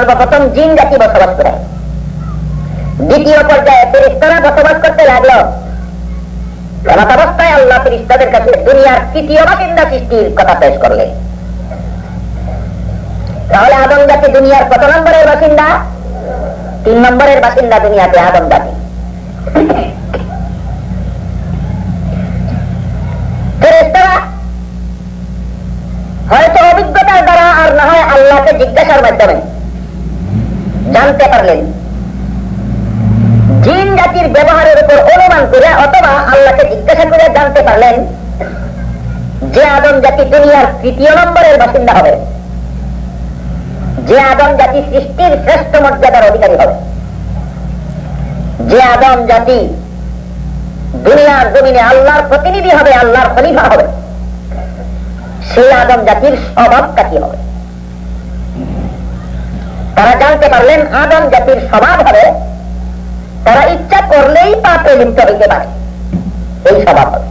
সর্বপ্রথম জিন জাতি বসবাস করে। দ্বিতীয় পর্যায়ে ফেরিস্তারা বসবাস করতে লাগল। এমত অবস্থায় আল্লাহ ফেরিস্তাদের কাছে দুনিয়ার তৃতীয় বাসিন্দা সৃষ্টির কথা পেশ করলেন। তাহলে আদম জাতি দুনিয়ার কত নম্বরের বাসিন্দা? তিন নম্বরের বাসিন্দা দুনিয়াতে আদম জাতি। হয়তো অভিজ্ঞতার দ্বারা আর না হয় আল্লাহকে জিজ্ঞাসার মাধ্যমে জানতে পারলেন। জিন জাতির ব্যবহারের উপর অনুমান করে অথবা আল্লাহকে জিজ্ঞাসা করে জানতে পারলেন যে আদম জাতি দুনিয়ার তৃতীয় নম্বরের বাসিন্দা হবে। যে আদম জাতি সৃষ্টির শ্রেষ্ঠ মর্যাদার অধিকারী হবে। যে আদম জাতি দুনিয়ার জমিনে আল্লাহর প্রতিনিধি হবে, আল্লাহর খলিফা হবে। সেই আদম জাতির স্বভাবটা কি হবে? তারা জানতে পারলেন আদম জাতির স্বভাব হবে, তারা ইচ্ছা করলেই পাপে লিপ্ত হইতে পারে। এই স্বভাব হবে।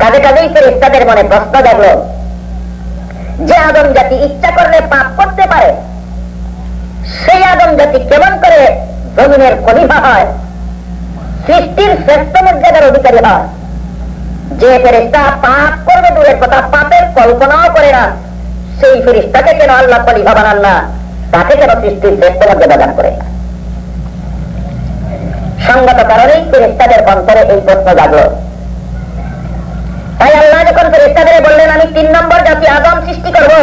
কাজে কাজেই ফেরেস্তাদের মনে প্রশ্ন জাগলো, যে আদম জাতি ইচ্ছা করলে পাপ করতে পারে, সেই আদম জাতি কেমন করে জমিনের খলিফা হয়, সৃষ্টির শ্রেষ্ঠ মর্যাদার অধিকারী হয়, যে ফেরিস্তা পাপ করবে দূরের কথা পাপের কল্পনাও করে না। সেই ফেরিস্তাকে কেন আল্লাহ খলিফা বানান না তাকে কেন সৃষ্টির শ্রেষ্ঠ মর্যাদা দান করে না সঙ্গত কারণেই ফেরিস্তাদের অন্তরে এই প্রশ্ন জাগলো তাই আল্লাহ যখন ফেরিস্তাদের বললেন আমি তিন নম্বর জাতি আদম সৃষ্টি করব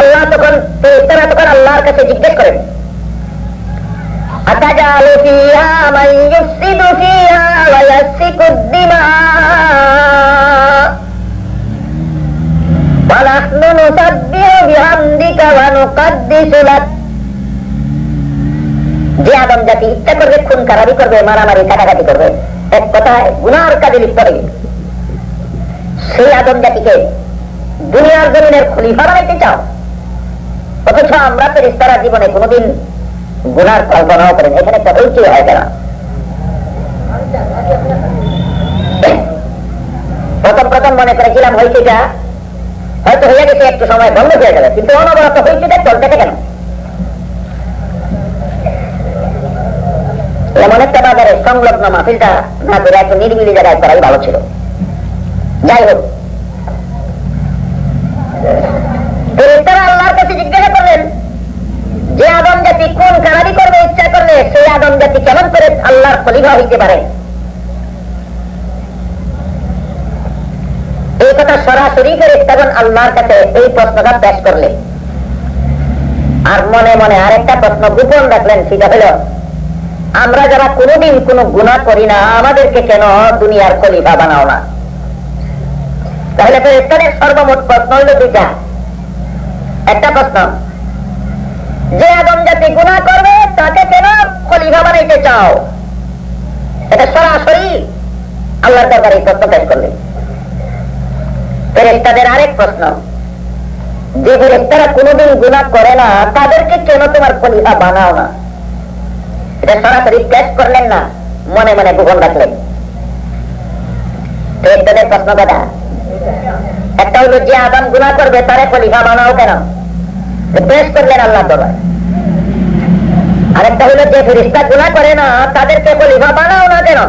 আল্লাহ তখন ফেরিস্তারা তখন আল্লাহর কাছে জিজ্ঞেস করেন أتجعل فيها من يفسد فيها ويسفك الدماء ونحن نسبح بحمدك ونقدس لك যে আদম জাতি ইচ্ছা করবে খুন কারারি করবে মারামারি কাটাকাটি করবে এক কথায় গুনার কাজে লিপ্ত হইবে সেই আদম জাতিকে দুনিয়ার জমিনের খলিফা বানাইতে চাও অথচ আমরা তো রিস্তারা জীবনে কোনোদিন গুনার কল্পনাও করেন এখানে একটা ঐক্য হয় কেন প্রথম প্রথম মনে করেছিলাম হইচিটা হয়তো হয়ে গেছে, একটু সময় বন্ধ হয়ে গেল, কিন্তু অনবরত হইচিটা চলতেছে কেন এমন একটা বাজারে সংলগ্ন মাহফিলটা না করে একটু নিরিবিলি জায়গায় করাই ভালো ছিল। যাই হোক। যে আদম জাতি কোন কারারি করবে ইচ্ছা করলে, সেই আদম জাতি কেমন করে আল্লাহর খলিফা হইতে পারে? কথা সরাসরি আল্লাহর কাছে এই প্রশ্নটা পেশ করলে। আর মনে মনে আরেকটা প্রশ্ন গোপন রাখলেন, সেটা হলো, আমরা যারা কোনোদিন কোন গুণা করি না, আমাদেরকে কেন দুনিয়ার খলিফা বানাও না? তাহলে এখানে সর্বমোট প্রশ্ন হইল দুইটা। একটা প্রশ্ন, যে আদম জাতি গুণা করবে, তাকে কেন খলিফা বানাইতে চাও? এটা সরাসরি আল্লাহ দরবারে প্রশ্ন পেশ করলে। ফেরেস্তাদের আরেক প্রশ্ন। যে ফেরেস্তারা গুণা করে না, তাদেরকে কেন তোমার বানাও না? এটা সরাসরি পেশ করলেন না, মনে মনে গোপন রাখলেন। একটা হলো যে আদম গুণা করবে, তারে কেন? করলেন না বানাও না কেন?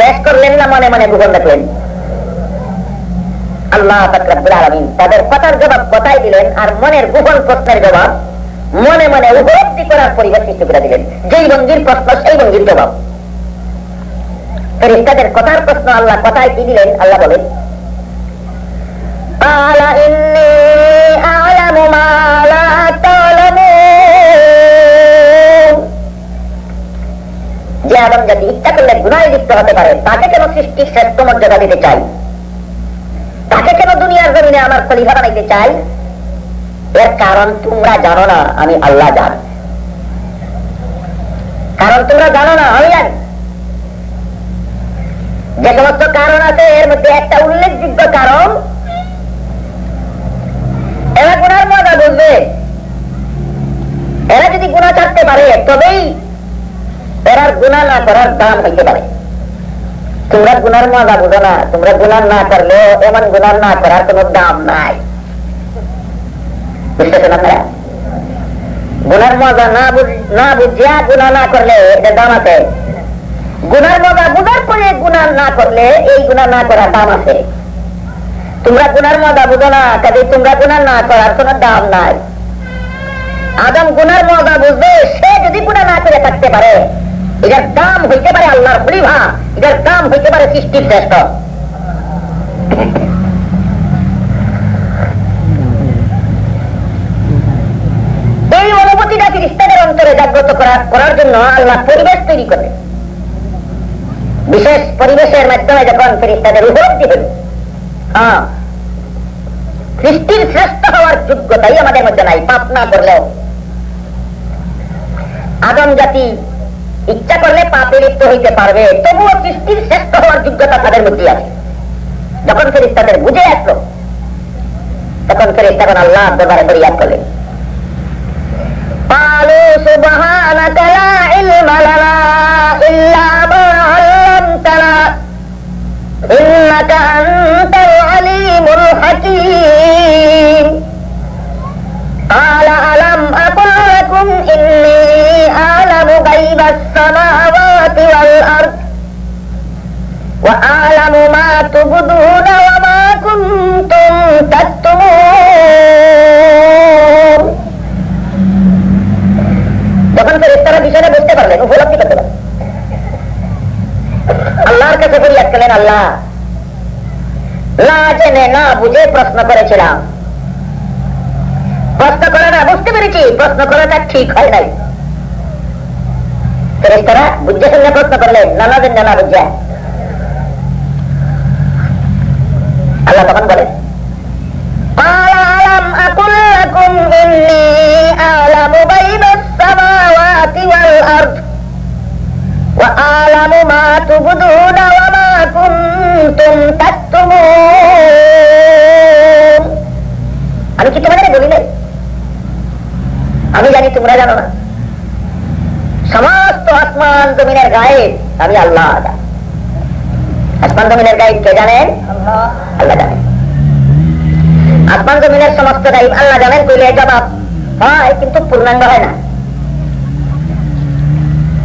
পেশ করলেন না, মনে মনে গোপন রাখলেন। আল্লাহ আলমিন তাদের কথার জবাব কথাই দিলেন আর মনের গোপন প্রশ্নের জবাব মনে মনে উপলব্ধি করার পরিবেশ সৃষ্টি করে দিলেন। যেই প্রশ্ন, সেই জবাব। কথার প্রশ্ন আল্লাহ কথায় কি দিলেন? আল্লাহ বলেন যে আদম জাতি ইচ্ছা করলে গুণায় লিপ্ত হতে পারে, তাকে কেন সৃষ্টির শ্রেষ্ঠ মর্যাদা দিতে চাই? জমিনে আমার খলিফা বানাইতে চাই, এর কারণ তোমরা জানো না, আমি আল্লাহ জান। কারণ তোমরা জানো না, আমি জানি। যে সমস্ত কারণ আছে, এর মধ্যে একটা উল্লেখযোগ্য কারণ, এরা গুণার মজা বুঝবে। এরা যদি গুণা ছাড়তে পারে, তবেই এরার গুণা না করার দাম হইতে পারে। তোমরা গুনার মজা বুঝো না, তোমরা গুনার না করলে এমন গুনার না করার কোন দাম নাই। গুনার মজা না বুঝিয়া গুণা না করলে এটা দাম আছে? গুনার মজা বুঝার পরে গুণা না করলে এই গুণা না করার দাম আছে। তোমরা গুনার মজা বুঝো না কাজে তোমরা গুণা না করার কোন দাম নাই। আদম গুনার মজা বুঝবে, সে যদি গুণা না করে থাকতে পারে, এটার দাম হইতে পারে দাম হইতে পারে সৃষ্টির শ্রেষ্ঠ। এই অন্তরে জাগ্রত করার জন্য আল্লাহ পরিবেশ তৈরি করে। বিশেষ পরিবেশের মাধ্যমে যখন ফিরিস্তাদের উপলব্ধি হল হ্যাঁ সৃষ্টির শ্রেষ্ঠ হওয়ার যোগ্যতাই আমাদের মধ্যে নাই, পাপ না করলেও। আদম জাতি ইচ্ছা করলে পাপে লিপ্ত হইতে পারবে তবুও সৃষ্টির শ্রেষ্ঠ হওয়ার যোগ্যতা তাদের মধ্যে আছে যখন ফেরিস্তাদের বুঝে আসলো তখন ফেরিস্তাগণ আল্লাহ দরবারে ফরিয়াদ করলেন قالوا سبحانك لا علم لنا যখন ফেরেস্তারা বিষয়টা বুঝতে পারলেন, উপলব্ধি করতে পারলেন। আল্লাহর কাছে ফরিয়াদ করলেন, আল্লাহ, না জেনে, না বুঝে প্রশ্ন করেছিলাম। প্রশ্ন করে না বুঝতে পেরেছি, প্রশ্ন করাটা ঠিক হয় নাই। ফেরেস্তারা বুঝে শুনে প্রশ্ন করলেন নানা জেনে, না বুঝে। আল্লাহ তখন বলেন أقل لكم إني أعلم غيب السماوات والأرض وأعلم ما تبدون وما كنتم تكتمون আমি কি তোমাদের বলি নাই আমি জানি তোমরা জানো না সমস্ত আসমান জমিনের গায়ে আমি আল্লাহ আসমান জমিনের গায়ে কে জানেন আল্লাহ জানেন আসমান জমিনের সমস্ত গাইব আল্লাহ জানেন কইলে জবাব হয়, কিন্তু পূর্ণাঙ্গ হয় না।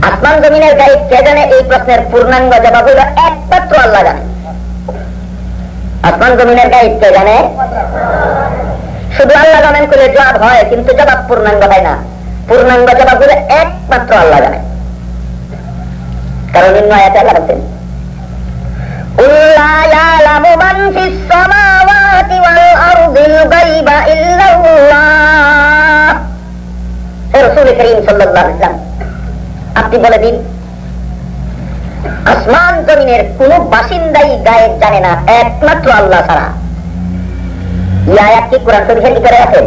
আসমান জমিনের গাইব কে জানে এই প্রশ্নের পূর্ণাঙ্গ জবাব হইল একমাত্র আল্লাহ জানে। আসমান জমিনের গাইব কে জানে? শুধু আল্লাহ জানেন কইলে জবাব হয়, কিন্তু জবাব পূর্ণাঙ্গ হয় না। পূর্ণাঙ্গ জবাব হইল একমাত্র আল্লাহ জানে। কারণ নিম্ন এটা আল্লাহ বলছেন উল্লাহ الغيب إلا الله رسول كريم صلى الله عليه وسلم আপনি বলে দিন আসমান জমিনের কোন বাসিন্দাই গায়েব জানে না একমাত্র আল্লাহ ছাড়া কি কোরআন শরীফের ভিতরে আছে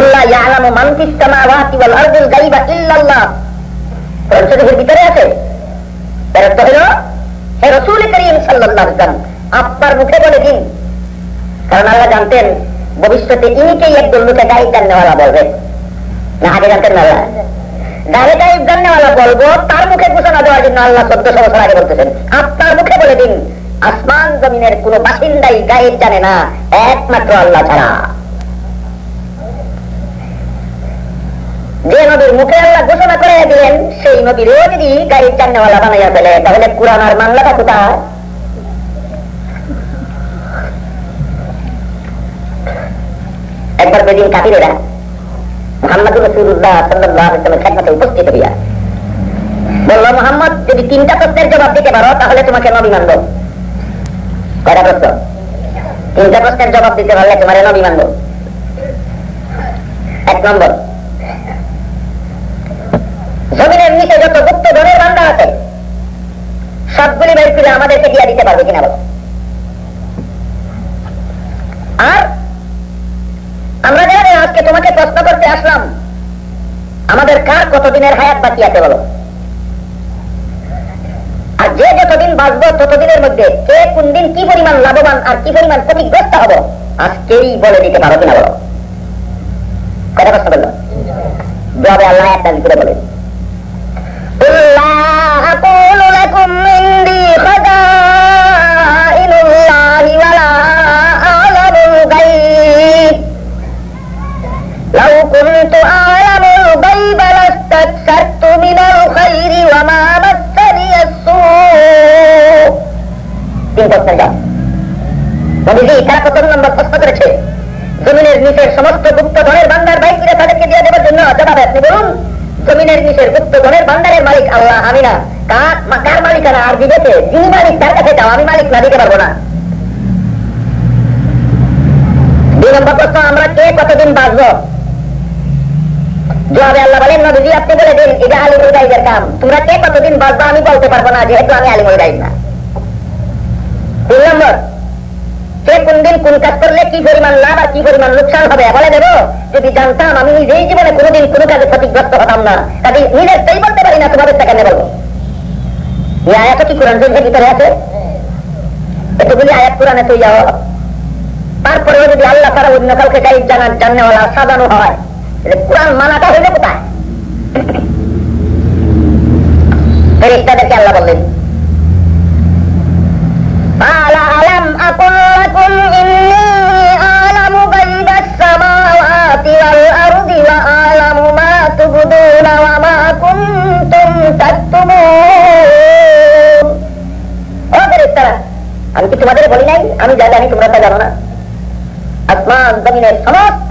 উল্লাহ ইয়ালামু মান ফিস সামাওয়াতি ওয়াল আরদিল গায়বা ইল্লাল্লাহ কোরআন শরীফের ভিতরে আছে এর অর্থ হলো হে রসুল করিম সাল্লাম আপনার মুখে বলে দিন কারণ আল্লাহ জানতেন, ভবিষ্যতে ইনিকেই একজন লোকে গাইব জাননেওয়ালা বলবে। না, আগে জানতেন না আল্লাহ ঘোষণা আল্লাহ বাসিন্দাই না, একমাত্র আল্লাহ যে মুখে আল্লাহ ঘোষণা করে দিলেন, সেই নবীরও যদি গাড়ির জান্নাওয়ালা বানাইয়া ফেলে, তাহলে কোরআন আর মামলাটা কোথায়? একবার বেদিন কাতিরেরা মোহাম্মদ খেদমতে উপস্থিত হইয়া বলল, মোহাম্মদ, যদি তিনটা প্রশ্নের জবাব দিতে পারো, তাহলে তোমাকে নবী কয়টা প্রশ্ন? তিনটা প্রশ্নের জবাব দিতে পারলে তোমার নবী মানব। এক নম্বর, জমিনের নিচে যত গুপ্ত ধনের বান্ধা আছে, সবগুলি বের করে আমাদেরকে দিয়া দিতে পারবে কিনা বলো। আর আজকে তোমাকে প্রশ্ন করতে আসলাম। আমাদের কার কতদিনের হায়াত বাকি আছে বলো? আর যে যতদিন বাঁচবো ততদিনের মধ্যে কে কোন দিন কি পরিমাণ লাভবান আর কি পরিমাণ ক্ষতিগ্রস্ত হব, আজকেই বলে দিতে পারো কিনা বলো। কটা প্রশ্ন বলল জবাবে আল্লাহ একটা করে বলেন قل وما مسني السوء তিন প্রশ্নের জবাব নবীজি তারা কত নম্বর প্রশ্ন করেছে জমিনের নিচের সমস্ত গুপ্ত ধনের বান্দার ভাইকিরা তাদেরকে দিয়ে দেওয়ার জন্য জবাবে আপনি বলুন জমিনের নিচের গুপ্ত ধনের বান্দারের মালিক আল্লাহ আমি না কার মালিকানা আর দিবেতে যিনি মালিক তার কাছে যাও আমি মালিক না দিতে পারব না দুই নম্বর প্রশ্ন, আমরা কে কতদিন বাঁচব? জবাবে আল্লাহ বলেন, নবীজি, আপনি বলে দিন, এটা কাম। তোমরা কে কতদিন আমি বলতে পারব না, যেহেতু আমি আলিমুল না। তিন নম্বর কোন দিন কোন কাজ করলে কি পরিমাণ লাভ আর কি পরিমাণ হবে? বলে দেবো, যদি জানতাম, আমি নিজেই জীবনে কোনোদিন কোনো কাজে ক্ষতিগ্রস্ত হতাম না। নিজের সেই বলতে পারি না, তোমাদের কেন বলব। এই আয়াত কি কোরআন শরীফের ভিতরে আছে? এতগুলি আয়াত কোরআনে তুই যাও তারপরেও যদি আল্লাহ তারা অন্য কাউকে গাইব জানার জাননেওয়ালা সাজানো হয় ritwan manakah hidupkan Perikadaknya Allah boleh Qala alam alamu আমি কি তোমাদের বলি নাই আমি যা জানি তোমরা তা জানো না আসমান জমিনের সমস্ত